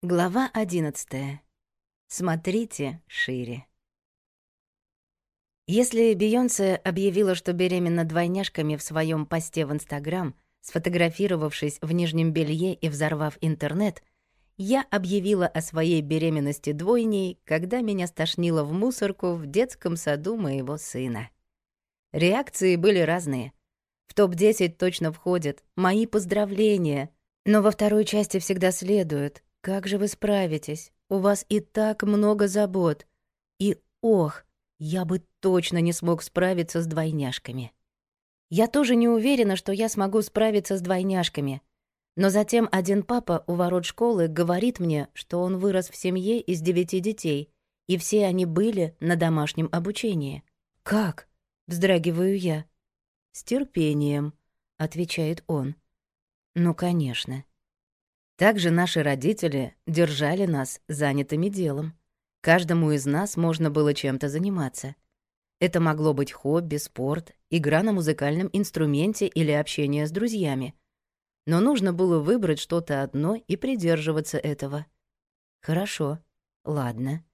Глава 11. Смотрите шире. Если Бейонсе объявила, что беременна двойняшками в своем посте в Инстаграм, сфотографировавшись в нижнем белье и взорвав интернет, я объявила о своей беременности двойней, когда меня стошнило в мусорку в детском саду моего сына. Реакции были разные. В топ-10 точно входят «Мои поздравления», но во второй части всегда следует «Как же вы справитесь? У вас и так много забот. И ох, я бы точно не смог справиться с двойняшками. Я тоже не уверена, что я смогу справиться с двойняшками. Но затем один папа у ворот школы говорит мне, что он вырос в семье из девяти детей, и все они были на домашнем обучении. «Как?» — вздрагиваю я. «С терпением», — отвечает он. «Ну, конечно. Также наши родители держали нас занятыми делом. Каждому из нас можно было чем-то заниматься. Это могло быть хобби, спорт, игра на музыкальном инструменте или общение с друзьями. Но нужно было выбрать что-то одно и придерживаться этого. Хорошо, ладно.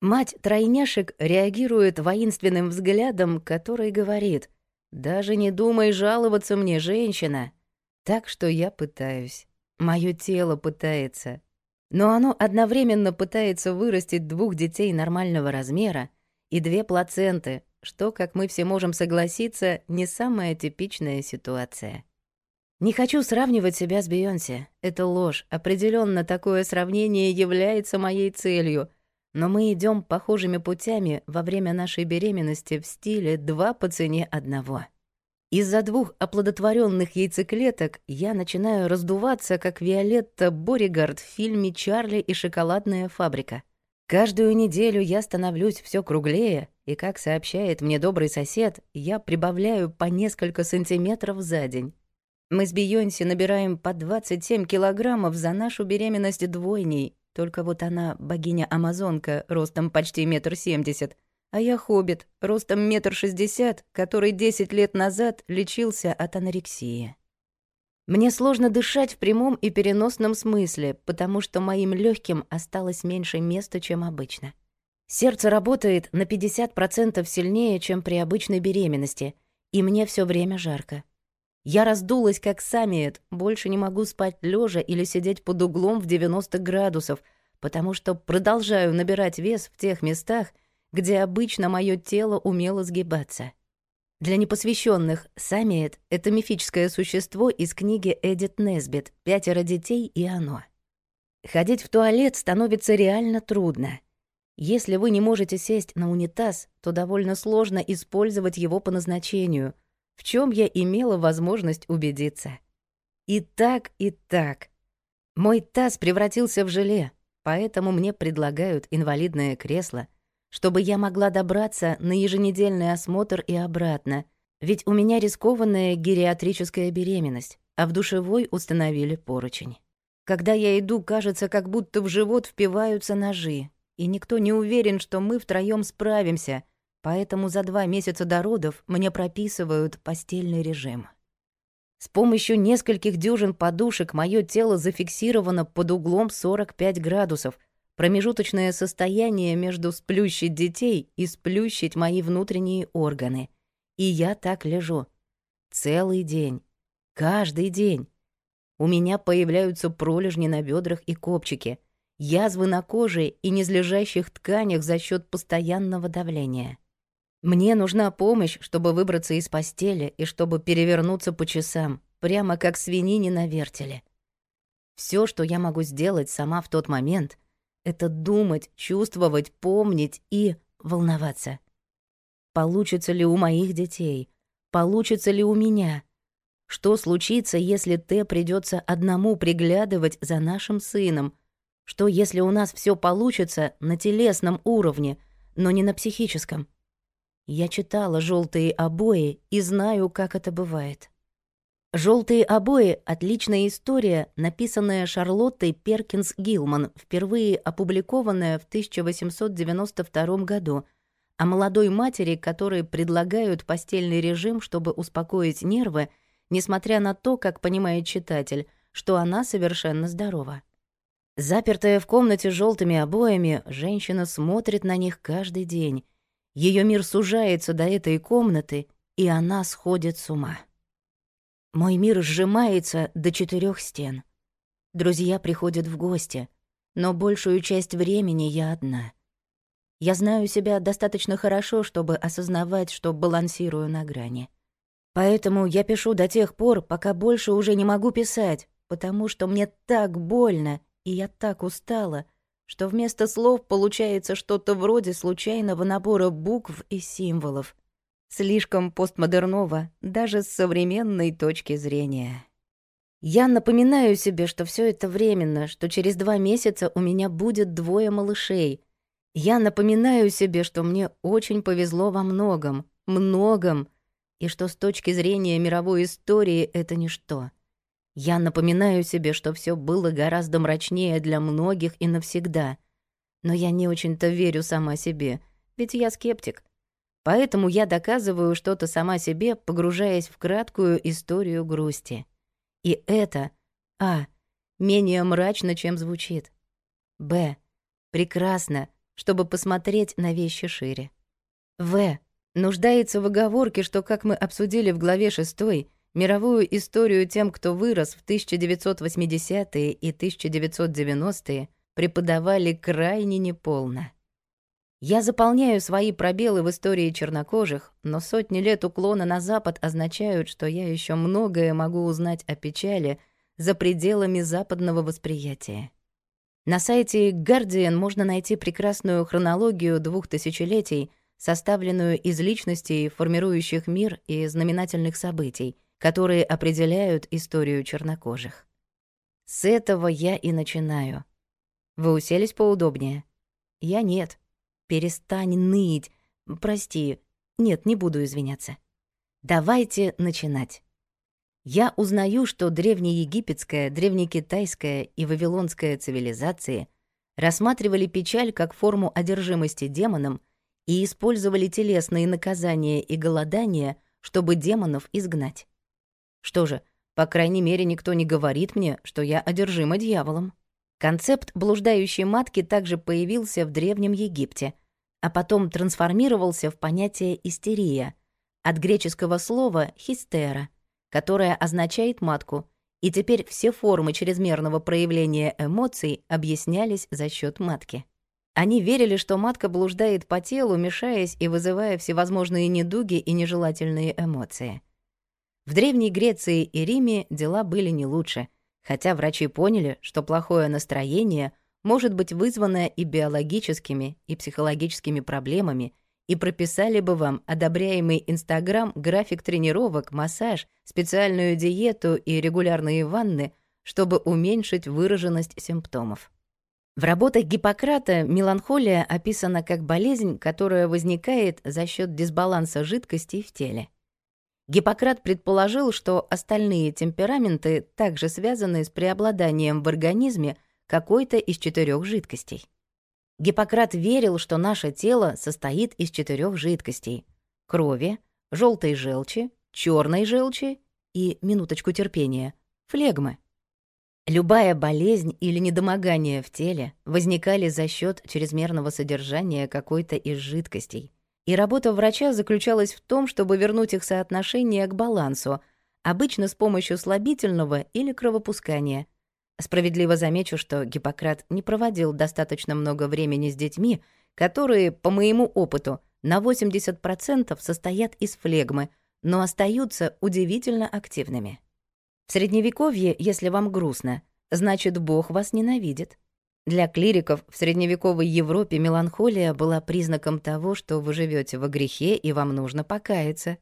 Мать тройняшек реагирует воинственным взглядом, который говорит «Даже не думай жаловаться мне, женщина!» Так что я пытаюсь. Мое тело пытается. Но оно одновременно пытается вырастить двух детей нормального размера и две плаценты, что, как мы все можем согласиться, не самая типичная ситуация. Не хочу сравнивать себя с Бейонсе. Это ложь. Определенно такое сравнение является моей целью. Но мы идем похожими путями во время нашей беременности в стиле «два по цене одного». Из-за двух оплодотворенных яйцеклеток я начинаю раздуваться, как Виолетта Боригард в фильме «Чарли и шоколадная фабрика». Каждую неделю я становлюсь все круглее, и, как сообщает мне добрый сосед, я прибавляю по несколько сантиметров за день. Мы с Бейонси набираем по 27 килограммов за нашу беременность двойней, только вот она богиня-амазонка, ростом почти метр семьдесят, а я хоббит, ростом метр шестьдесят, который десять лет назад лечился от анорексии. Мне сложно дышать в прямом и переносном смысле, потому что моим легким осталось меньше места, чем обычно. Сердце работает на 50% сильнее, чем при обычной беременности, и мне все время жарко. Я раздулась, как самиет, больше не могу спать лежа или сидеть под углом в 90 градусов, потому что продолжаю набирать вес в тех местах, где обычно мое тело умело сгибаться. Для непосвященных Самиет — это мифическое существо из книги Эдит Несбит «Пятеро детей и оно». Ходить в туалет становится реально трудно. Если вы не можете сесть на унитаз, то довольно сложно использовать его по назначению, в чем я имела возможность убедиться. И так, и так. Мой таз превратился в желе, поэтому мне предлагают инвалидное кресло, чтобы я могла добраться на еженедельный осмотр и обратно, ведь у меня рискованная гериатрическая беременность, а в душевой установили поручень. Когда я иду, кажется, как будто в живот впиваются ножи, и никто не уверен, что мы втроём справимся, поэтому за два месяца до родов мне прописывают постельный режим. С помощью нескольких дюжин подушек мое тело зафиксировано под углом 45 градусов, Промежуточное состояние между сплющить детей и сплющить мои внутренние органы. И я так лежу. Целый день. Каждый день. У меня появляются пролежни на бедрах и копчике, язвы на коже и низлежащих тканях за счет постоянного давления. Мне нужна помощь, чтобы выбраться из постели и чтобы перевернуться по часам, прямо как свинини на вертеле. Все, что я могу сделать сама в тот момент — это думать, чувствовать, помнить и волноваться. Получится ли у моих детей? Получится ли у меня? Что случится, если Т придется одному приглядывать за нашим сыном? Что, если у нас все получится на телесном уровне, но не на психическом? Я читала желтые обои и знаю, как это бывает. Желтые обои – отличная история, написанная Шарлоттой Перкинс Гилман, впервые опубликованная в 1892 году, о молодой матери, которой предлагают постельный режим, чтобы успокоить нервы, несмотря на то, как понимает читатель, что она совершенно здорова. Запертая в комнате желтыми обоями, женщина смотрит на них каждый день. Ее мир сужается до этой комнаты, и она сходит с ума. Мой мир сжимается до четырех стен. Друзья приходят в гости, но большую часть времени я одна. Я знаю себя достаточно хорошо, чтобы осознавать, что балансирую на грани. Поэтому я пишу до тех пор, пока больше уже не могу писать, потому что мне так больно, и я так устала, что вместо слов получается что-то вроде случайного набора букв и символов — слишком постмодерново даже с современной точки зрения. Я напоминаю себе, что все это временно, что через два месяца у меня будет двое малышей. Я напоминаю себе, что мне очень повезло во многом, многом, и что с точки зрения мировой истории это ничто. Я напоминаю себе, что все было гораздо мрачнее для многих и навсегда. Но я не очень-то верю сама себе, ведь я скептик — Поэтому я доказываю что-то сама себе, погружаясь в краткую историю грусти. И это А. Менее мрачно, чем звучит. Б. Прекрасно, чтобы посмотреть на вещи шире. В. Нуждается в оговорке, что, как мы обсудили в главе 6, мировую историю тем, кто вырос в 1980-е и 1990-е, преподавали крайне неполно. Я заполняю свои пробелы в истории чернокожих, но сотни лет уклона на Запад означают, что я еще многое могу узнать о печали за пределами западного восприятия. На сайте Guardian можно найти прекрасную хронологию двух тысячелетий, составленную из личностей, формирующих мир и знаменательных событий, которые определяют историю чернокожих. С этого я и начинаю. Вы уселись поудобнее? Я нет. Перестань ныть. Прости. Нет, не буду извиняться. Давайте начинать. Я узнаю, что древнеегипетская, древнекитайская и вавилонская цивилизации рассматривали печаль как форму одержимости демоном и использовали телесные наказания и голодания, чтобы демонов изгнать. Что же, по крайней мере, никто не говорит мне, что я одержима дьяволом. Концепт блуждающей матки также появился в Древнем Египте, а потом трансформировался в понятие «истерия» от греческого слова «хистера», которое означает «матку», и теперь все формы чрезмерного проявления эмоций объяснялись за счет матки. Они верили, что матка блуждает по телу, мешаясь и вызывая всевозможные недуги и нежелательные эмоции. В Древней Греции и Риме дела были не лучше — Хотя врачи поняли, что плохое настроение может быть вызвано и биологическими, и психологическими проблемами, и прописали бы вам одобряемый Инстаграм, график тренировок, массаж, специальную диету и регулярные ванны, чтобы уменьшить выраженность симптомов. В работах Гиппократа меланхолия описана как болезнь, которая возникает за счет дисбаланса жидкостей в теле. Гиппократ предположил, что остальные темпераменты также связаны с преобладанием в организме какой-то из четырех жидкостей. Гиппократ верил, что наше тело состоит из четырех жидкостей — крови, желтой желчи, черной желчи и, минуточку терпения, флегмы. Любая болезнь или недомогание в теле возникали за счет чрезмерного содержания какой-то из жидкостей — и работа врача заключалась в том, чтобы вернуть их соотношение к балансу, обычно с помощью слабительного или кровопускания. Справедливо замечу, что Гиппократ не проводил достаточно много времени с детьми, которые, по моему опыту, на 80% состоят из флегмы, но остаются удивительно активными. В Средневековье, если вам грустно, значит, Бог вас ненавидит. Для клириков в средневековой Европе меланхолия была признаком того, что вы живете во грехе и вам нужно покаяться.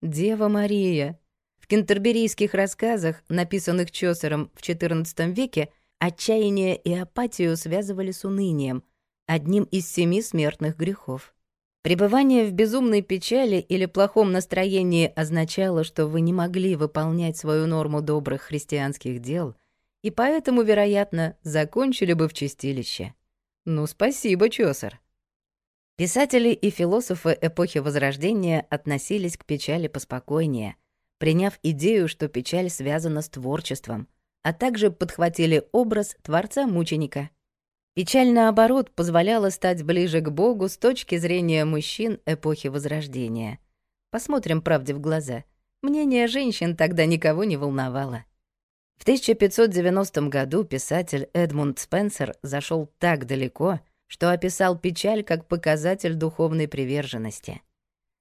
Дева Мария. В кентерберийских рассказах, написанных Чосером в XIV веке, отчаяние и апатию связывали с унынием, одним из семи смертных грехов. Пребывание в безумной печали или плохом настроении означало, что вы не могли выполнять свою норму добрых христианских дел — и поэтому, вероятно, закончили бы в чистилище. Ну, спасибо, Чосер. Писатели и философы эпохи Возрождения относились к печали поспокойнее, приняв идею, что печаль связана с творчеством, а также подхватили образ творца-мученика. Печаль, наоборот, позволяла стать ближе к Богу с точки зрения мужчин эпохи Возрождения. Посмотрим правде в глаза. Мнение женщин тогда никого не волновало. В 1590 году писатель Эдмунд Спенсер зашел так далеко, что описал печаль как показатель духовной приверженности.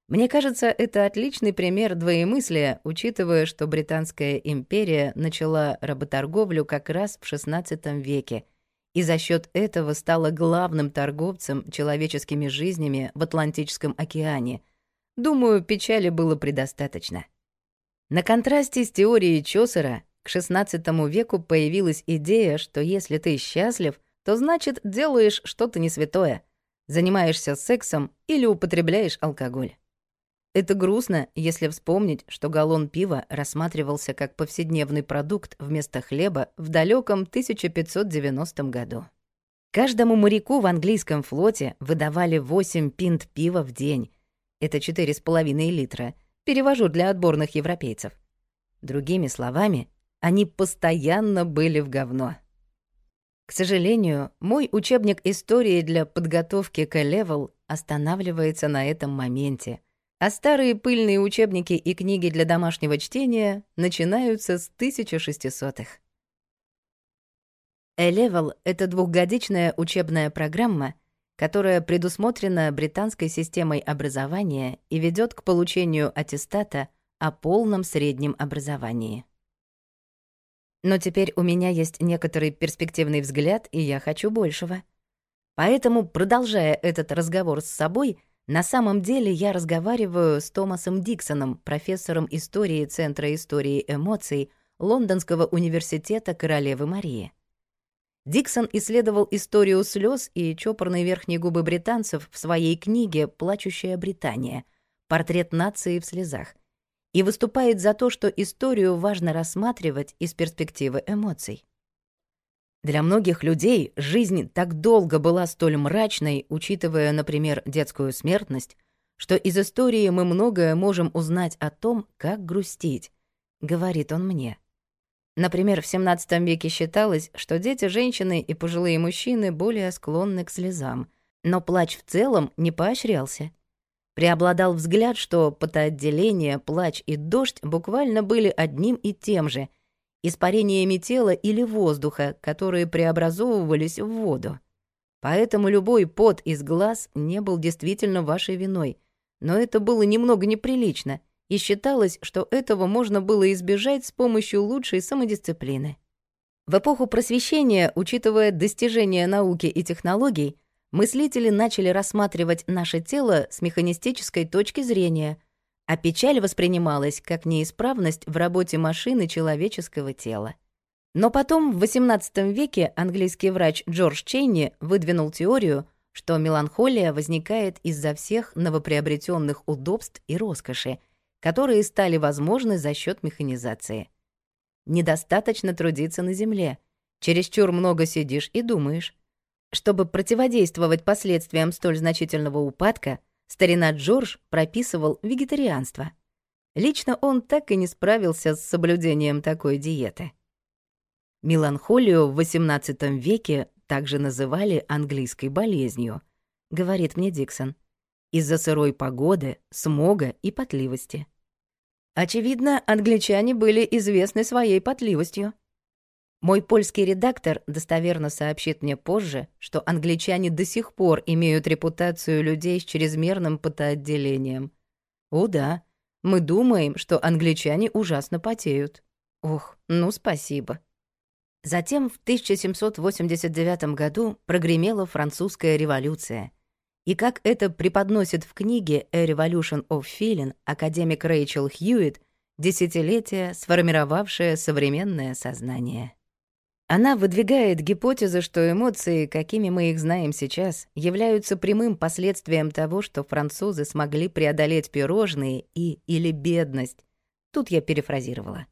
Мне кажется, это отличный пример двоемыслия, учитывая, что Британская империя начала работорговлю как раз в XVI веке и за счет этого стала главным торговцем человеческими жизнями в Атлантическом океане. Думаю, печали было предостаточно. На контрасте с теорией Чосера — к XVI веку появилась идея, что если ты счастлив, то значит делаешь что-то не святое, занимаешься сексом или употребляешь алкоголь. Это грустно, если вспомнить, что галлон пива рассматривался как повседневный продукт вместо хлеба в далеком 1590 году. Каждому моряку в английском флоте выдавали 8 пинт пива в день. Это 4,5 литра. Перевожу для отборных европейцев. Другими словами, они постоянно были в говно. К сожалению, мой учебник истории для подготовки к A-level останавливается на этом моменте, а старые пыльные учебники и книги для домашнего чтения начинаются с 1600-х. Элевел — это двухгодичная учебная программа, которая предусмотрена британской системой образования и ведет к получению аттестата о полном среднем образовании. Но теперь у меня есть некоторый перспективный взгляд, и я хочу большего. Поэтому, продолжая этот разговор с собой, на самом деле я разговариваю с Томасом Диксоном, профессором истории Центра истории эмоций Лондонского университета Королевы Марии. Диксон исследовал историю слез и чопорные верхние губы британцев в своей книге «Плачущая Британия. Портрет нации в слезах», и выступает за то, что историю важно рассматривать из перспективы эмоций. Для многих людей жизнь так долго была столь мрачной, учитывая, например, детскую смертность, что из истории мы многое можем узнать о том, как грустить, говорит он мне. Например, в XVII веке считалось, что дети, женщины и пожилые мужчины более склонны к слезам, но плач в целом не поощрялся. Преобладал взгляд, что потоотделение, плач и дождь буквально были одним и тем же — испарениями тела или воздуха, которые преобразовывались в воду. Поэтому любой пот из глаз не был действительно вашей виной. Но это было немного неприлично, и считалось, что этого можно было избежать с помощью лучшей самодисциплины. В эпоху просвещения, учитывая достижения науки и технологий, мыслители начали рассматривать наше тело с механистической точки зрения, а печаль воспринималась как неисправность в работе машины человеческого тела. Но потом, в XVIII веке, английский врач Джордж Чейни выдвинул теорию, что меланхолия возникает из-за всех новоприобретенных удобств и роскоши, которые стали возможны за счет механизации. Недостаточно трудиться на земле. Чересчур много сидишь и думаешь. Чтобы противодействовать последствиям столь значительного упадка, старина Джордж прописывал вегетарианство. Лично он так и не справился с соблюдением такой диеты. Меланхолию в XVIII веке также называли английской болезнью, говорит мне Диксон, из-за сырой погоды, смога и потливости. Очевидно, англичане были известны своей потливостью. Мой польский редактор достоверно сообщит мне позже, что англичане до сих пор имеют репутацию людей с чрезмерным потоотделением. О да, мы думаем, что англичане ужасно потеют. Ох, ну спасибо. Затем в 1789 году прогремела французская революция. И как это преподносит в книге «A Revolution of Feeling» академик Рэйчел Хьюитт, десятилетие, сформировавшее современное сознание. Она выдвигает гипотезу, что эмоции, какими мы их знаем сейчас, являются прямым последствием того, что французы смогли преодолеть пирожные и или бедность. Тут я перефразировала.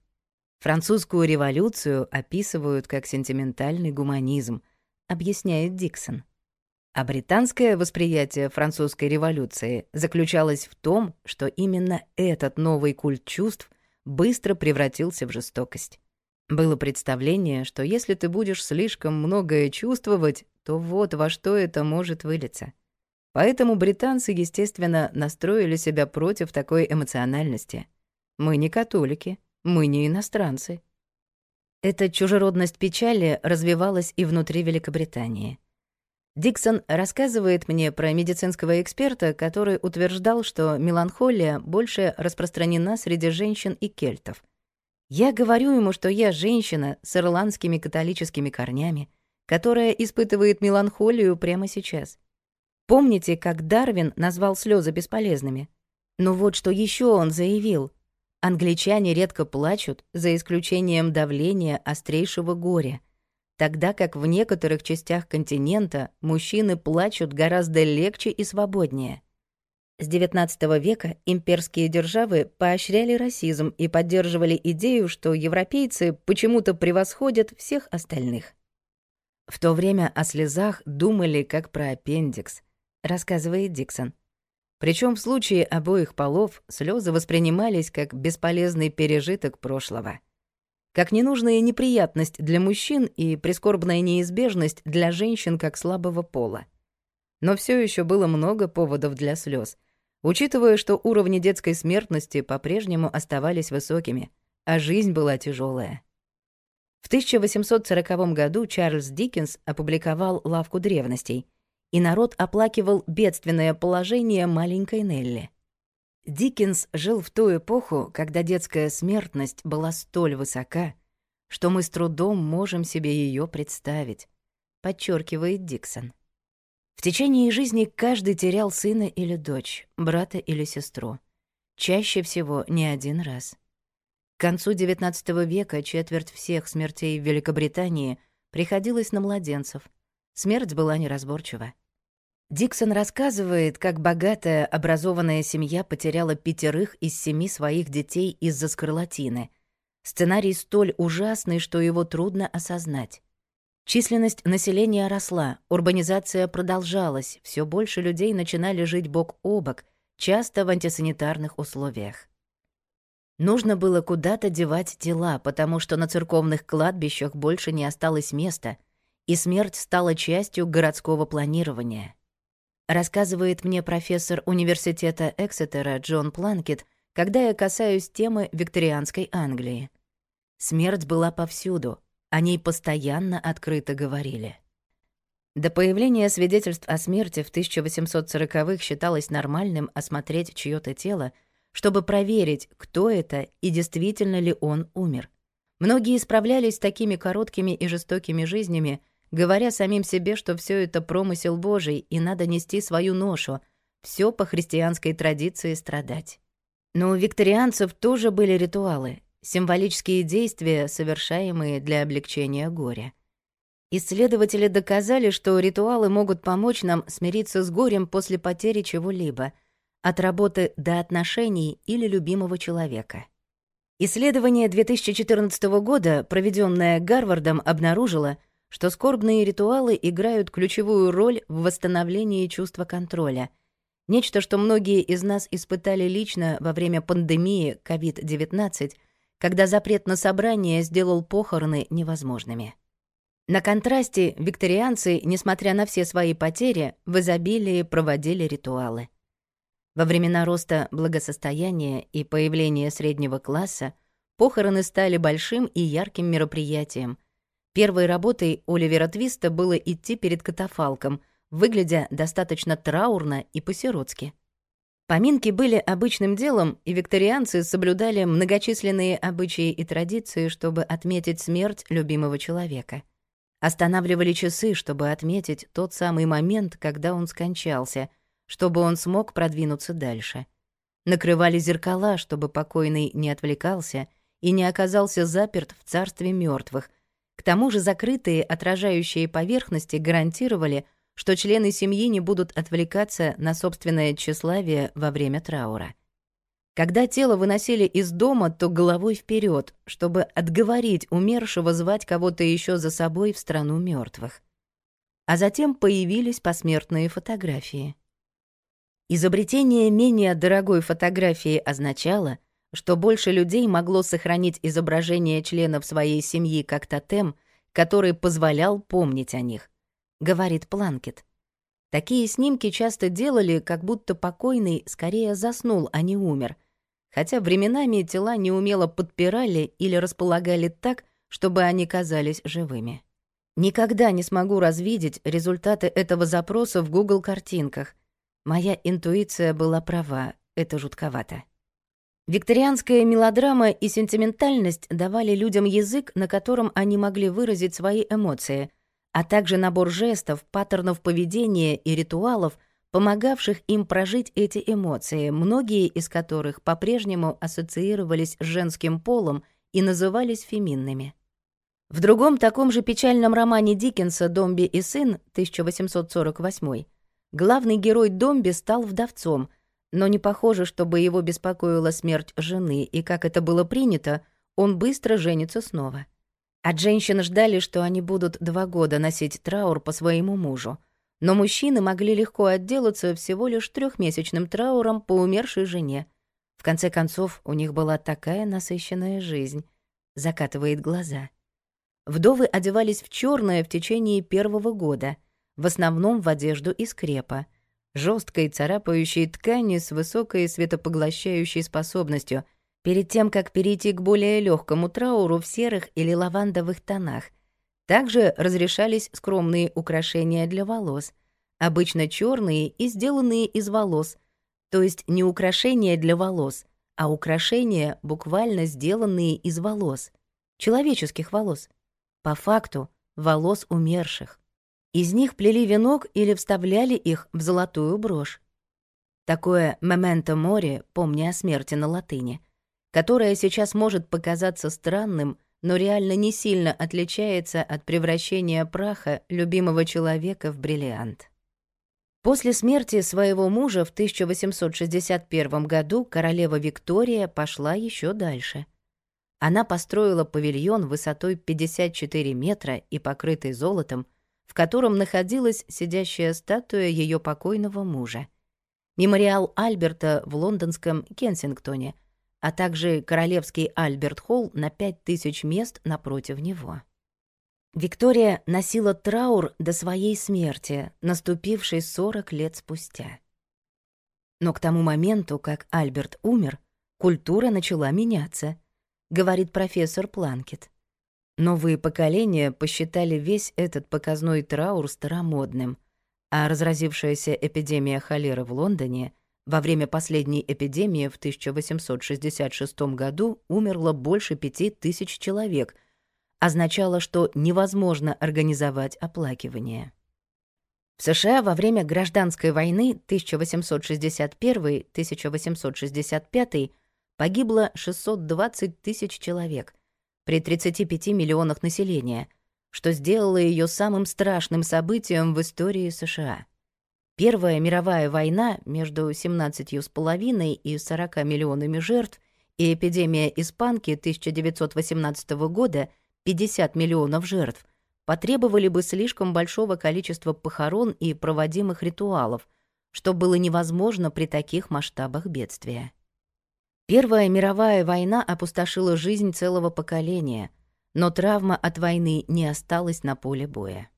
Французскую революцию описывают как сентиментальный гуманизм, объясняет Диксон. А британское восприятие французской революции заключалось в том, что именно этот новый культ чувств быстро превратился в жестокость. Было представление, что если ты будешь слишком многое чувствовать, то вот во что это может вылиться. Поэтому британцы, естественно, настроили себя против такой эмоциональности. Мы не католики, мы не иностранцы. Эта чужеродность печали развивалась и внутри Великобритании. Диксон рассказывает мне про медицинского эксперта, который утверждал, что меланхолия больше распространена среди женщин и кельтов — я говорю ему, что я женщина с ирландскими католическими корнями, которая испытывает меланхолию прямо сейчас. Помните, как Дарвин назвал слезы бесполезными? Но вот что еще он заявил. Англичане редко плачут, за исключением давления острейшего горя, тогда как в некоторых частях континента мужчины плачут гораздо легче и свободнее — с XIX века имперские державы поощряли расизм и поддерживали идею, что европейцы почему-то превосходят всех остальных. В то время о слезах думали как про аппендикс, рассказывает Диксон. Причем в случае обоих полов слезы воспринимались как бесполезный пережиток прошлого, как ненужная неприятность для мужчин и прискорбная неизбежность для женщин как слабого пола. Но все еще было много поводов для слез, Учитывая, что уровни детской смертности по-прежнему оставались высокими, а жизнь была тяжелая. В 1840 году Чарльз Диккенс опубликовал «Лавку древностей», и народ оплакивал бедственное положение маленькой Нелли. Диккенс жил в ту эпоху, когда детская смертность была столь высока, что мы с трудом можем себе ее представить, подчеркивает Диксон. В течение жизни каждый терял сына или дочь, брата или сестру. Чаще всего не один раз. К концу XIX века четверть всех смертей в Великобритании приходилось на младенцев. Смерть была неразборчива. Диксон рассказывает, как богатая, образованная семья потеряла пятерых из семи своих детей из-за скарлатины. Сценарий столь ужасный, что его трудно осознать. Численность населения росла, урбанизация продолжалась, все больше людей начинали жить бок о бок, часто в антисанитарных условиях. Нужно было куда-то девать тела, потому что на церковных кладбищах больше не осталось места, и смерть стала частью городского планирования. Рассказывает мне профессор университета Эксетера Джон Планкет, когда я касаюсь темы викторианской Англии. Смерть была повсюду, о ней постоянно открыто говорили. До появления свидетельств о смерти в 1840-х считалось нормальным осмотреть чьё-то тело, чтобы проверить, кто это и действительно ли он умер. Многие справлялись с такими короткими и жестокими жизнями, говоря самим себе, что все это промысел Божий и надо нести свою ношу, все по христианской традиции страдать. Но у викторианцев тоже были ритуалы, символические действия, совершаемые для облегчения горя. Исследователи доказали, что ритуалы могут помочь нам смириться с горем после потери чего-либо, от работы до отношений или любимого человека. Исследование 2014 года, проведенное Гарвардом, обнаружило, что скорбные ритуалы играют ключевую роль в восстановлении чувства контроля — Нечто, что многие из нас испытали лично во время пандемии COVID-19 когда запрет на собрание сделал похороны невозможными. На контрасте викторианцы, несмотря на все свои потери, в изобилии проводили ритуалы. Во времена роста благосостояния и появления среднего класса похороны стали большим и ярким мероприятием. Первой работой Оливера Твиста было идти перед катафалком, выглядя достаточно траурно и по-сиротски. Поминки были обычным делом, и викторианцы соблюдали многочисленные обычаи и традиции, чтобы отметить смерть любимого человека. Останавливали часы, чтобы отметить тот самый момент, когда он скончался, чтобы он смог продвинуться дальше. Накрывали зеркала, чтобы покойный не отвлекался и не оказался заперт в царстве мертвых. К тому же закрытые отражающие поверхности гарантировали, что члены семьи не будут отвлекаться на собственное тщеславие во время траура. Когда тело выносили из дома, то головой вперед, чтобы отговорить умершего звать кого-то еще за собой в страну мертвых. А затем появились посмертные фотографии. Изобретение менее дорогой фотографии означало, что больше людей могло сохранить изображение членов своей семьи как тотем, который позволял помнить о них говорит Планкет. Такие снимки часто делали, как будто покойный скорее заснул, а не умер. Хотя временами тела неумело подпирали или располагали так, чтобы они казались живыми. Никогда не смогу развидеть результаты этого запроса в Google картинках. Моя интуиция была права, это жутковато. Викторианская мелодрама и сентиментальность давали людям язык, на котором они могли выразить свои эмоции — а также набор жестов, паттернов поведения и ритуалов, помогавших им прожить эти эмоции, многие из которых по-прежнему ассоциировались с женским полом и назывались феминными. В другом таком же печальном романе Диккенса «Домби и сын» 1848 главный герой Домби стал вдовцом, но не похоже, чтобы его беспокоила смерть жены, и, как это было принято, он быстро женится снова. А От женщин ждали, что они будут два года носить траур по своему мужу. Но мужчины могли легко отделаться всего лишь трехмесячным трауром по умершей жене. В конце концов, у них была такая насыщенная жизнь. Закатывает глаза. Вдовы одевались в черное в течение первого года, в основном в одежду из крепа, жесткой царапающей ткани с высокой светопоглощающей способностью — перед тем, как перейти к более легкому трауру в серых или лавандовых тонах. Также разрешались скромные украшения для волос, обычно черные и сделанные из волос, то есть не украшения для волос, а украшения, буквально сделанные из волос, человеческих волос, по факту волос умерших. Из них плели венок или вставляли их в золотую брошь. Такое «мементо море», помня о смерти на латыни — которое сейчас может показаться странным, но реально не сильно отличается от превращения праха любимого человека в бриллиант. После смерти своего мужа в 1861 году королева Виктория пошла еще дальше. Она построила павильон высотой 54 метра и покрытый золотом, в котором находилась сидящая статуя ее покойного мужа. Мемориал Альберта в лондонском Кенсингтоне – а также Королевский Альберт-Холл на 5000 мест напротив него. Виктория носила траур до своей смерти, наступившей 40 лет спустя. Но к тому моменту, как Альберт умер, культура начала меняться, говорит профессор Планкет. Новые поколения посчитали весь этот показной траур старомодным, а разразившаяся эпидемия холеры в Лондоне во время последней эпидемии в 1866 году умерло больше пяти тысяч человек, означало, что невозможно организовать оплакивание. В США во время гражданской войны 1861-1865 погибло 620 тысяч человек при 35 миллионах населения, что сделало ее самым страшным событием в истории США. Первая мировая война между 17,5 и 40 миллионами жертв и эпидемия испанки 1918 года 50 миллионов жертв потребовали бы слишком большого количества похорон и проводимых ритуалов, что было невозможно при таких масштабах бедствия. Первая мировая война опустошила жизнь целого поколения, но травма от войны не осталась на поле боя.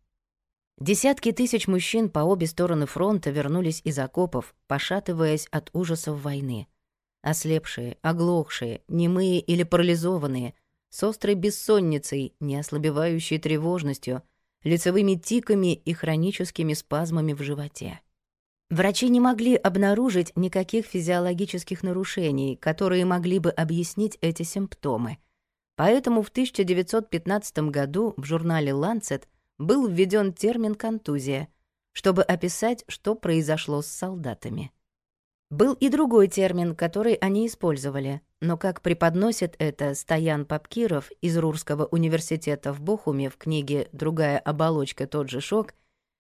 Десятки тысяч мужчин по обе стороны фронта вернулись из окопов, пошатываясь от ужасов войны. Ослепшие, оглохшие, немые или парализованные, с острой бессонницей, не ослабевающей тревожностью, лицевыми тиками и хроническими спазмами в животе. Врачи не могли обнаружить никаких физиологических нарушений, которые могли бы объяснить эти симптомы. Поэтому в 1915 году в журнале Ланцет был введен термин «контузия», чтобы описать, что произошло с солдатами. Был и другой термин, который они использовали, но как преподносит это Стоян Папкиров из Рурского университета в Бохуме в книге «Другая оболочка, тот же шок»,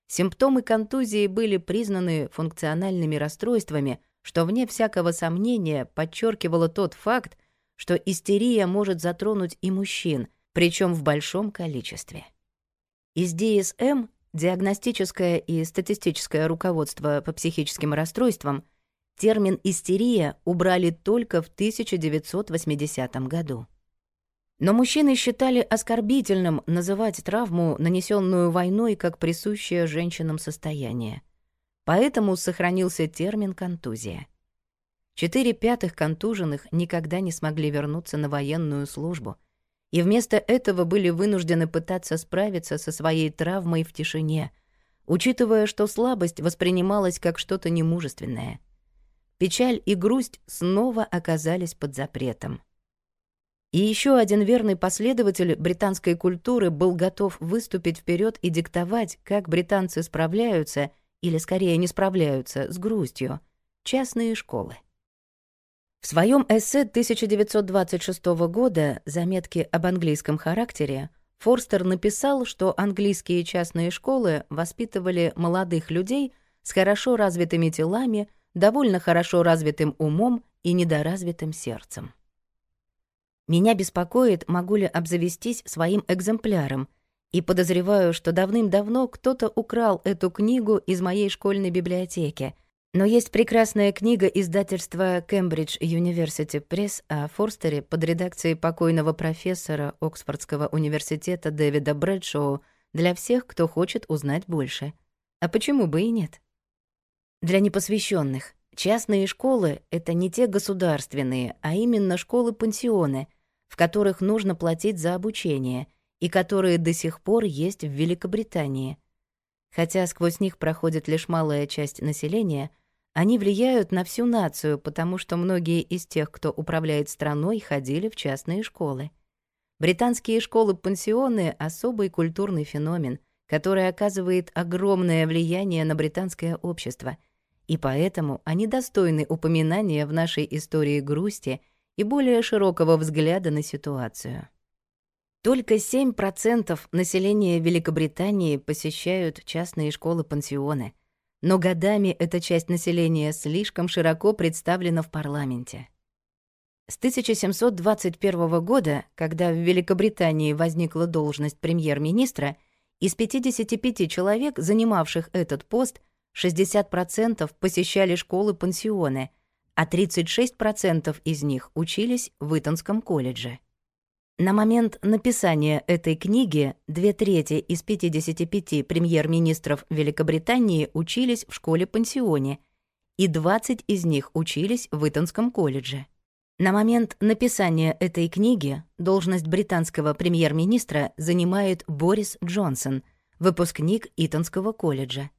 симптомы контузии были признаны функциональными расстройствами, что вне всякого сомнения подчеркивало тот факт, что истерия может затронуть и мужчин, причем в большом количестве. Из DSM «Диагностическое и статистическое руководство по психическим расстройствам» термин «истерия» убрали только в 1980 году. Но мужчины считали оскорбительным называть травму, нанесенную войной, как присущее женщинам состояние. Поэтому сохранился термин «контузия». Четыре пятых контуженных никогда не смогли вернуться на военную службу – и вместо этого были вынуждены пытаться справиться со своей травмой в тишине, учитывая, что слабость воспринималась как что-то немужественное. Печаль и грусть снова оказались под запретом. И еще один верный последователь британской культуры был готов выступить вперед и диктовать, как британцы справляются, или скорее не справляются, с грустью, частные школы. В своем эссе 1926 года «Заметки об английском характере» Форстер написал, что английские частные школы воспитывали молодых людей с хорошо развитыми телами, довольно хорошо развитым умом и недоразвитым сердцем. Меня беспокоит, могу ли обзавестись своим экземпляром, и подозреваю, что давным-давно кто-то украл эту книгу из моей школьной библиотеки — но есть прекрасная книга издательства Cambridge University Press о Форстере под редакцией покойного профессора Оксфордского университета Дэвида Брэдшоу для всех, кто хочет узнать больше. А почему бы и нет? Для непосвященных частные школы — это не те государственные, а именно школы-пансионы, в которых нужно платить за обучение и которые до сих пор есть в Великобритании. Хотя сквозь них проходит лишь малая часть населения — они влияют на всю нацию, потому что многие из тех, кто управляет страной, ходили в частные школы. Британские школы-пансионы — особый культурный феномен, который оказывает огромное влияние на британское общество, и поэтому они достойны упоминания в нашей истории грусти и более широкого взгляда на ситуацию. Только 7% населения Великобритании посещают частные школы-пансионы — но годами эта часть населения слишком широко представлена в парламенте. С 1721 года, когда в Великобритании возникла должность премьер-министра, из 55 человек, занимавших этот пост, 60% посещали школы-пансионы, а 36% из них учились в Итонском колледже. На момент написания этой книги две трети из 55 премьер-министров Великобритании учились в школе-пансионе, и 20 из них учились в Итонском колледже. На момент написания этой книги должность британского премьер-министра занимает Борис Джонсон, выпускник Итонского колледжа.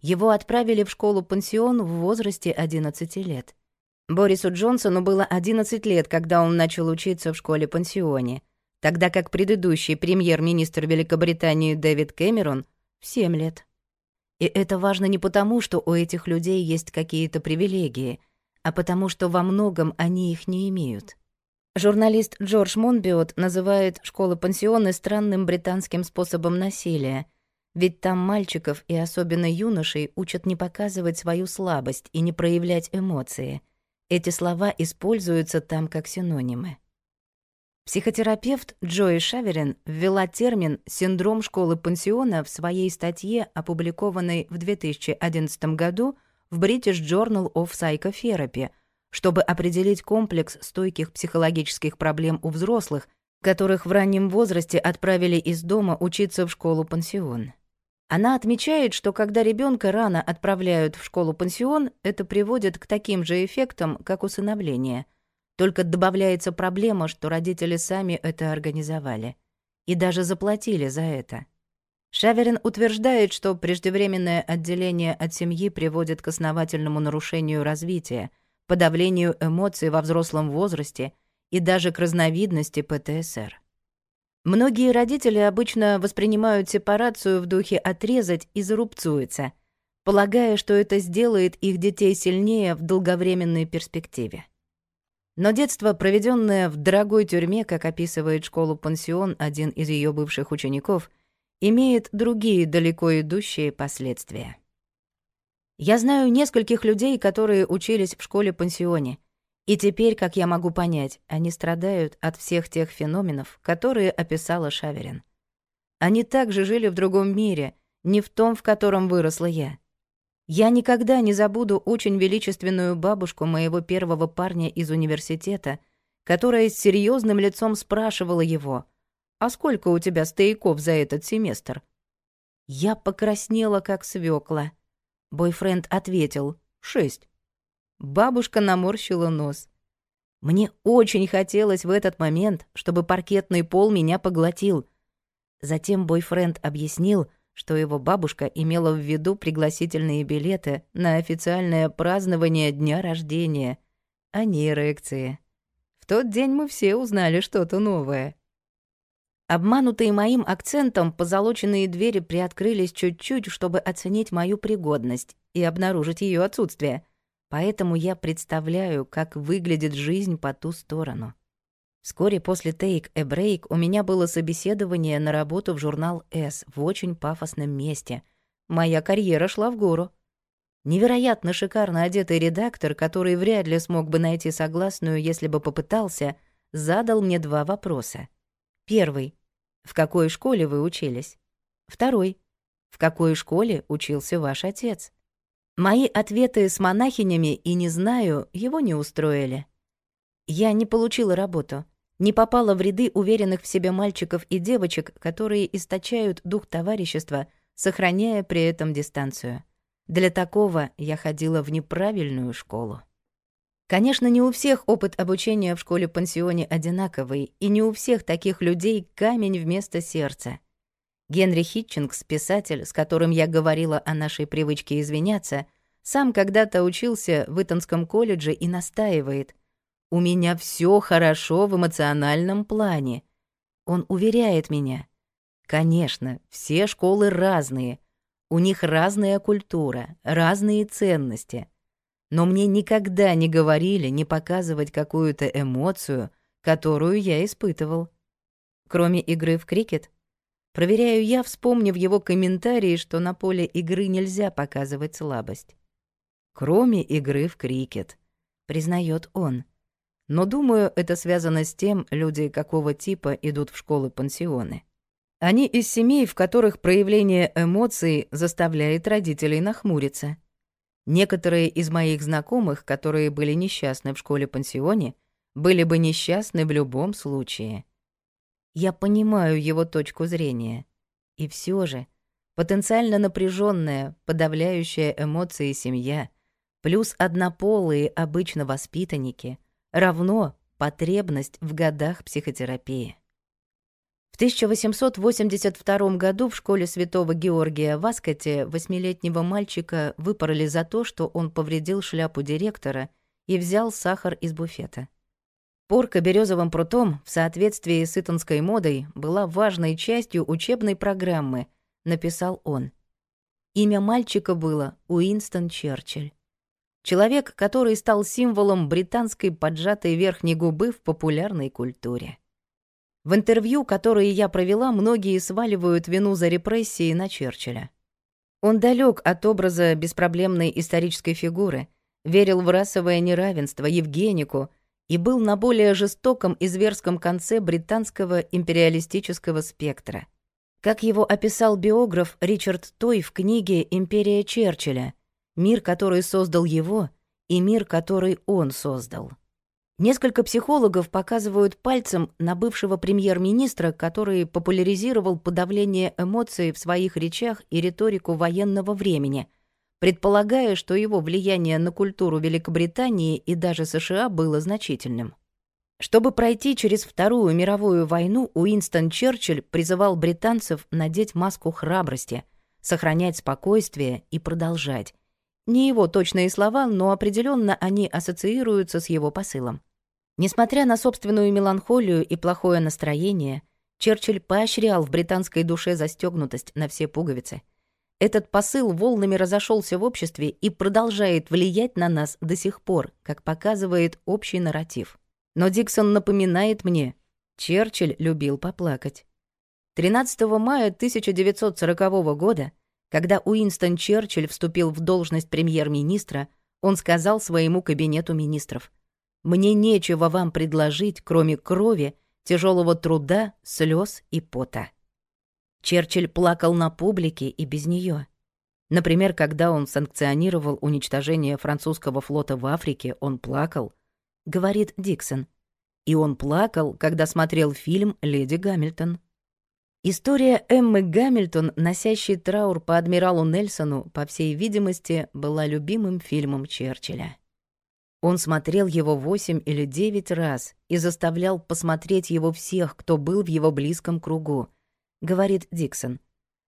Его отправили в школу-пансион в возрасте 11 лет. Борису Джонсону было 11 лет, когда он начал учиться в школе-пансионе, тогда как предыдущий премьер-министр Великобритании Дэвид Кэмерон — в 7 лет. И это важно не потому, что у этих людей есть какие-то привилегии, а потому что во многом они их не имеют. Журналист Джордж Монбиот называет школы-пансионы странным британским способом насилия, ведь там мальчиков и особенно юношей учат не показывать свою слабость и не проявлять эмоции — эти слова используются там как синонимы. Психотерапевт Джои Шаверин ввела термин «синдром школы-пансиона» в своей статье, опубликованной в 2011 году в British Journal of Psychotherapy, чтобы определить комплекс стойких психологических проблем у взрослых, которых в раннем возрасте отправили из дома учиться в школу-пансион. Она отмечает, что когда ребенка рано отправляют в школу-пансион, это приводит к таким же эффектам, как усыновление. Только добавляется проблема, что родители сами это организовали. И даже заплатили за это. Шаверин утверждает, что преждевременное отделение от семьи приводит к основательному нарушению развития, подавлению эмоций во взрослом возрасте и даже к разновидности ПТСР. Многие родители обычно воспринимают сепарацию в духе «отрезать» и «зарубцуется», полагая, что это сделает их детей сильнее в долговременной перспективе. Но детство, проведенное в дорогой тюрьме, как описывает школу-пансион один из ее бывших учеников, имеет другие далеко идущие последствия. Я знаю нескольких людей, которые учились в школе-пансионе, и теперь, как я могу понять, они страдают от всех тех феноменов, которые описала Шаверин. Они также жили в другом мире, не в том, в котором выросла я. Я никогда не забуду очень величественную бабушку моего первого парня из университета, которая с серьезным лицом спрашивала его, «А сколько у тебя стояков за этот семестр?» Я покраснела, как свекла. Бойфренд ответил, «Шесть». Бабушка наморщила нос. Мне очень хотелось в этот момент, чтобы паркетный пол меня поглотил. Затем бойфренд объяснил, что его бабушка имела в виду пригласительные билеты на официальное празднование дня рождения, а не эрекции. В тот день мы все узнали что-то новое. Обманутые моим акцентом, позолоченные двери приоткрылись чуть-чуть, чтобы оценить мою пригодность и обнаружить ее отсутствие — Поэтому я представляю, как выглядит жизнь по ту сторону. Вскоре после «Take a Break» у меня было собеседование на работу в журнал «С» в очень пафосном месте. Моя карьера шла в гору. Невероятно шикарно одетый редактор, который вряд ли смог бы найти согласную, если бы попытался, задал мне два вопроса. Первый. В какой школе вы учились? Второй. В какой школе учился ваш отец? Мои ответы с монахинями и «не знаю» его не устроили. Я не получила работу, не попала в ряды уверенных в себе мальчиков и девочек, которые источают дух товарищества, сохраняя при этом дистанцию. Для такого я ходила в неправильную школу. Конечно, не у всех опыт обучения в школе-пансионе одинаковый, и не у всех таких людей камень вместо сердца. Генри Хитчингс, писатель, с которым я говорила о нашей привычке извиняться, сам когда-то учился в Итонском колледже и настаивает. «У меня все хорошо в эмоциональном плане». Он уверяет меня. Конечно, все школы разные. У них разная культура, разные ценности. Но мне никогда не говорили не показывать какую-то эмоцию, которую я испытывал. Кроме игры в крикет — Проверяю я, вспомнив его комментарии, что на поле игры нельзя показывать слабость. Кроме игры в крикет, признает он. Но думаю, это связано с тем, люди какого типа идут в школы-пансионы. Они из семей, в которых проявление эмоций заставляет родителей нахмуриться. Некоторые из моих знакомых, которые были несчастны в школе-пансионе, были бы несчастны в любом случае. Я понимаю его точку зрения. И все же, потенциально напряженная, подавляющая эмоции семья плюс однополые обычно воспитанники равно потребность в годах психотерапии. В 1882 году в школе святого Георгия в Аскоте восьмилетнего мальчика выпороли за то, что он повредил шляпу директора и взял сахар из буфета. Порка березовым прутом в соответствии с итонской модой была важной частью учебной программы, написал он. Имя мальчика было Уинстон Черчилль. Человек, который стал символом британской поджатой верхней губы в популярной культуре. В интервью, которое я провела, многие сваливают вину за репрессии на Черчилля. Он далек от образа беспроблемной исторической фигуры, верил в расовое неравенство, Евгенику — и был на более жестоком и зверском конце британского империалистического спектра. Как его описал биограф Ричард Той в книге «Империя Черчилля», мир, который создал его, и мир, который он создал. Несколько психологов показывают пальцем на бывшего премьер-министра, который популяризировал подавление эмоций в своих речах и риторику военного времени, предполагая, что его влияние на культуру Великобритании и даже США было значительным. Чтобы пройти через Вторую мировую войну, Уинстон Черчилль призывал британцев надеть маску храбрости, сохранять спокойствие и продолжать. Не его точные слова, но определенно они ассоциируются с его посылом. Несмотря на собственную меланхолию и плохое настроение, Черчилль поощрял в британской душе застегнутость на все пуговицы — этот посыл волнами разошелся в обществе и продолжает влиять на нас до сих пор, как показывает общий нарратив. Но Диксон напоминает мне, Черчилль любил поплакать. 13 мая 1940 года, когда Уинстон Черчилль вступил в должность премьер-министра, он сказал своему кабинету министров, «Мне нечего вам предложить, кроме крови, тяжелого труда, слез и пота». Черчилль плакал на публике и без нее. Например, когда он санкционировал уничтожение французского флота в Африке, он плакал, говорит Диксон. И он плакал, когда смотрел фильм «Леди Гамильтон». История Эммы Гамильтон, носящей траур по адмиралу Нельсону, по всей видимости, была любимым фильмом Черчилля. Он смотрел его восемь или девять раз и заставлял посмотреть его всех, кто был в его близком кругу, — говорит Диксон.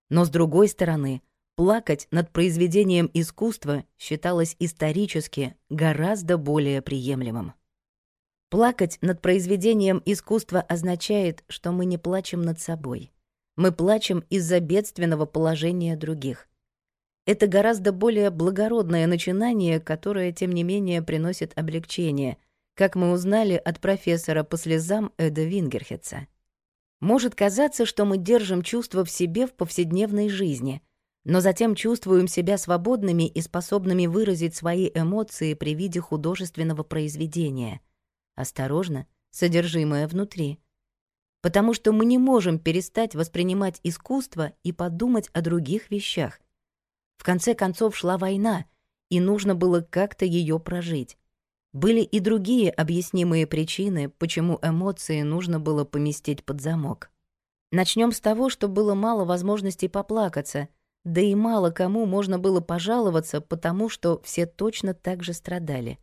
Но, с другой стороны, плакать над произведением искусства считалось исторически гораздо более приемлемым. Плакать над произведением искусства означает, что мы не плачем над собой. Мы плачем из-за бедственного положения других. Это гораздо более благородное начинание, которое, тем не менее, приносит облегчение, как мы узнали от профессора по слезам Эда Вингерхетца. Может казаться, что мы держим чувства в себе в повседневной жизни, но затем чувствуем себя свободными и способными выразить свои эмоции при виде художественного произведения. Осторожно, содержимое внутри. Потому что мы не можем перестать воспринимать искусство и подумать о других вещах. В конце концов шла война, и нужно было как-то ее прожить. Были и другие объяснимые причины, почему эмоции нужно было поместить под замок. Начнем с того, что было мало возможностей поплакаться, да и мало кому можно было пожаловаться, потому что все точно так же страдали.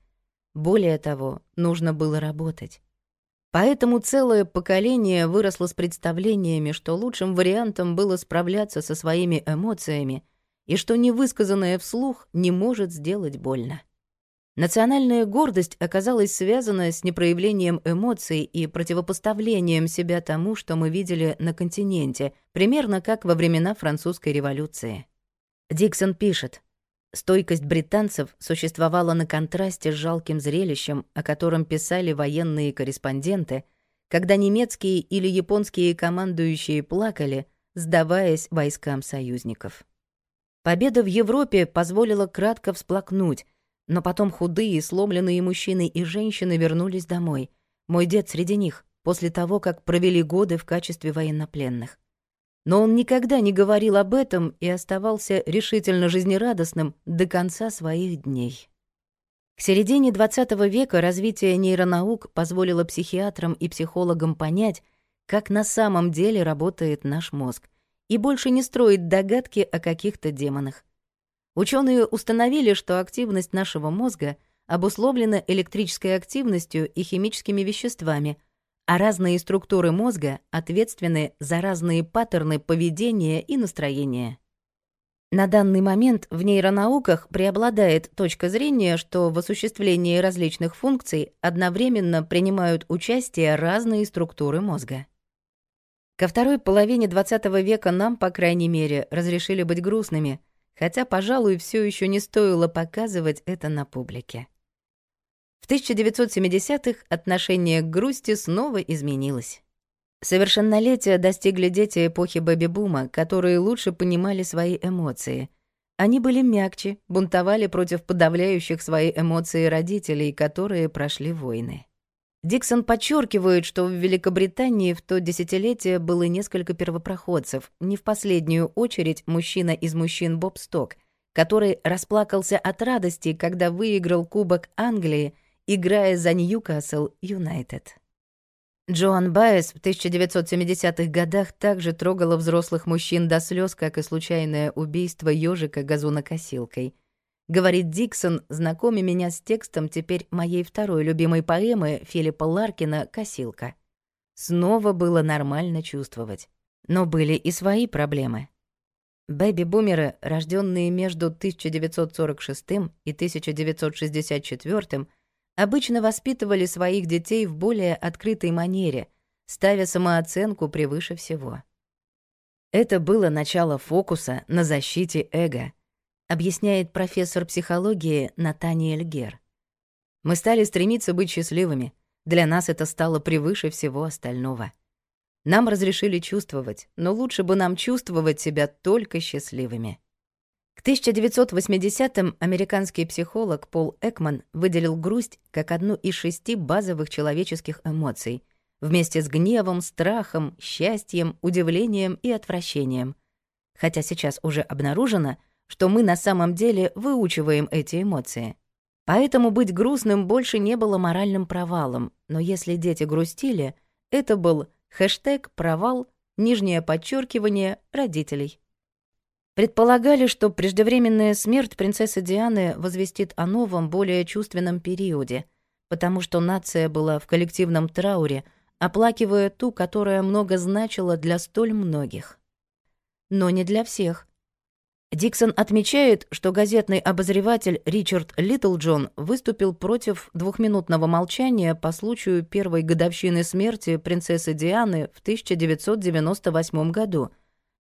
Более того, нужно было работать. Поэтому целое поколение выросло с представлениями, что лучшим вариантом было справляться со своими эмоциями и что невысказанное вслух не может сделать больно. Национальная гордость оказалась связана с непроявлением эмоций и противопоставлением себя тому, что мы видели на континенте, примерно как во времена французской революции. Диксон пишет, «Стойкость британцев существовала на контрасте с жалким зрелищем, о котором писали военные корреспонденты, когда немецкие или японские командующие плакали, сдаваясь войскам союзников. Победа в Европе позволила кратко всплакнуть, но потом худые, сломленные мужчины и женщины вернулись домой. Мой дед среди них, после того, как провели годы в качестве военнопленных. Но он никогда не говорил об этом и оставался решительно жизнерадостным до конца своих дней. К середине XX века развитие нейронаук позволило психиатрам и психологам понять, как на самом деле работает наш мозг, и больше не строить догадки о каких-то демонах. Ученые установили, что активность нашего мозга обусловлена электрической активностью и химическими веществами, а разные структуры мозга ответственны за разные паттерны поведения и настроения. На данный момент в нейронауках преобладает точка зрения, что в осуществлении различных функций одновременно принимают участие разные структуры мозга. Ко второй половине XX века нам, по крайней мере, разрешили быть грустными, хотя, пожалуй, все еще не стоило показывать это на публике. В 1970-х отношение к грусти снова изменилось. Совершеннолетия достигли дети эпохи бэби-бума, которые лучше понимали свои эмоции. Они были мягче, бунтовали против подавляющих свои эмоции родителей, которые прошли войны. Диксон подчеркивает, что в Великобритании в то десятилетие было несколько первопроходцев, не в последнюю очередь мужчина из мужчин Боб Сток, который расплакался от радости, когда выиграл Кубок Англии, играя за Ньюкасл Юнайтед. Джоан Байес в 1970-х годах также трогала взрослых мужчин до слез, как и случайное убийство ежика газонокосилкой —— говорит Диксон, знакомя меня с текстом теперь моей второй любимой поэмы Филиппа Ларкина «Косилка». Снова было нормально чувствовать. Но были и свои проблемы. Бэби-бумеры, рожденные между 1946 и 1964, обычно воспитывали своих детей в более открытой манере, ставя самооценку превыше всего. Это было начало фокуса на защите эго, объясняет профессор психологии Натаниэль Гер. Мы стали стремиться быть счастливыми. Для нас это стало превыше всего остального. Нам разрешили чувствовать, но лучше бы нам чувствовать себя только счастливыми. К 1980-м американский психолог Пол Экман выделил грусть как одну из шести базовых человеческих эмоций вместе с гневом, страхом, счастьем, удивлением и отвращением. Хотя сейчас уже обнаружено — что мы на самом деле выучиваем эти эмоции. Поэтому быть грустным больше не было моральным провалом, но если дети грустили, это был хэштег «провал», нижнее подчеркивание «родителей». Предполагали, что преждевременная смерть принцессы Дианы возвестит о новом, более чувственном периоде, потому что нация была в коллективном трауре, оплакивая ту, которая много значила для столь многих. Но не для всех — Диксон отмечает, что газетный обозреватель Ричард Литтлджон выступил против двухминутного молчания по случаю первой годовщины смерти принцессы Дианы в 1998 году,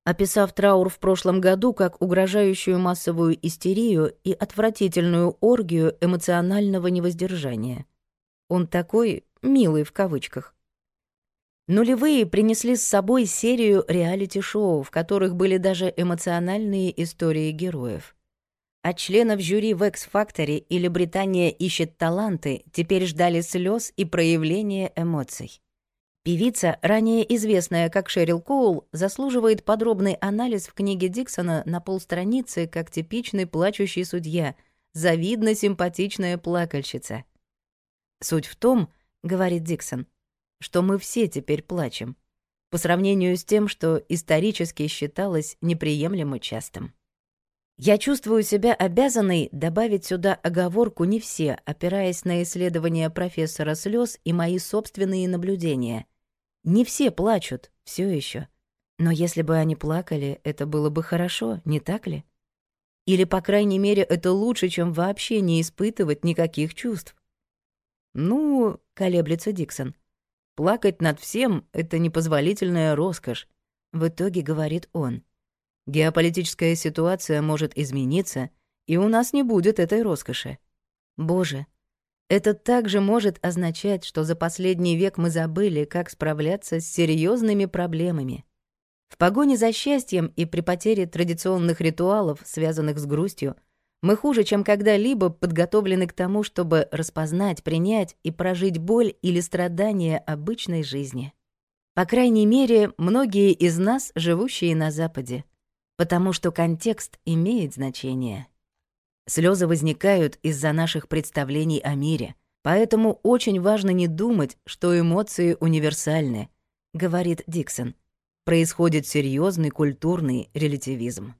описав траур в прошлом году как угрожающую массовую истерию и отвратительную оргию эмоционального невоздержания. Он такой «милый» в кавычках. Нулевые принесли с собой серию реалити-шоу, в которых были даже эмоциональные истории героев. От членов жюри в «Экс-факторе» или «Британия ищет таланты» теперь ждали слез и проявления эмоций. Певица, ранее известная как Шерил Коул, заслуживает подробный анализ в книге Диксона на полстраницы как типичный плачущий судья, завидно симпатичная плакальщица. «Суть в том, — говорит Диксон, — что мы все теперь плачем, по сравнению с тем, что исторически считалось неприемлемо частым. Я чувствую себя обязанной добавить сюда оговорку «не все», опираясь на исследования профессора слез и мои собственные наблюдения. Не все плачут, все еще. Но если бы они плакали, это было бы хорошо, не так ли? Или, по крайней мере, это лучше, чем вообще не испытывать никаких чувств. «Ну», — колеблется Диксон, Плакать над всем — это непозволительная роскошь», — в итоге говорит он. «Геополитическая ситуация может измениться, и у нас не будет этой роскоши». Боже, это также может означать, что за последний век мы забыли, как справляться с серьезными проблемами. В погоне за счастьем и при потере традиционных ритуалов, связанных с грустью, мы хуже, чем когда-либо подготовлены к тому, чтобы распознать, принять и прожить боль или страдания обычной жизни. По крайней мере, многие из нас, живущие на Западе, потому что контекст имеет значение. Слезы возникают из-за наших представлений о мире, поэтому очень важно не думать, что эмоции универсальны, говорит Диксон. Происходит серьезный культурный релятивизм.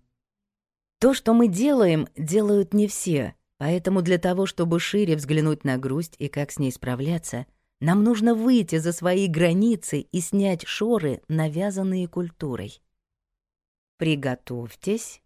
То, что мы делаем, делают не все, поэтому для того, чтобы шире взглянуть на грусть и как с ней справляться, нам нужно выйти за свои границы и снять шоры, навязанные культурой. Приготовьтесь.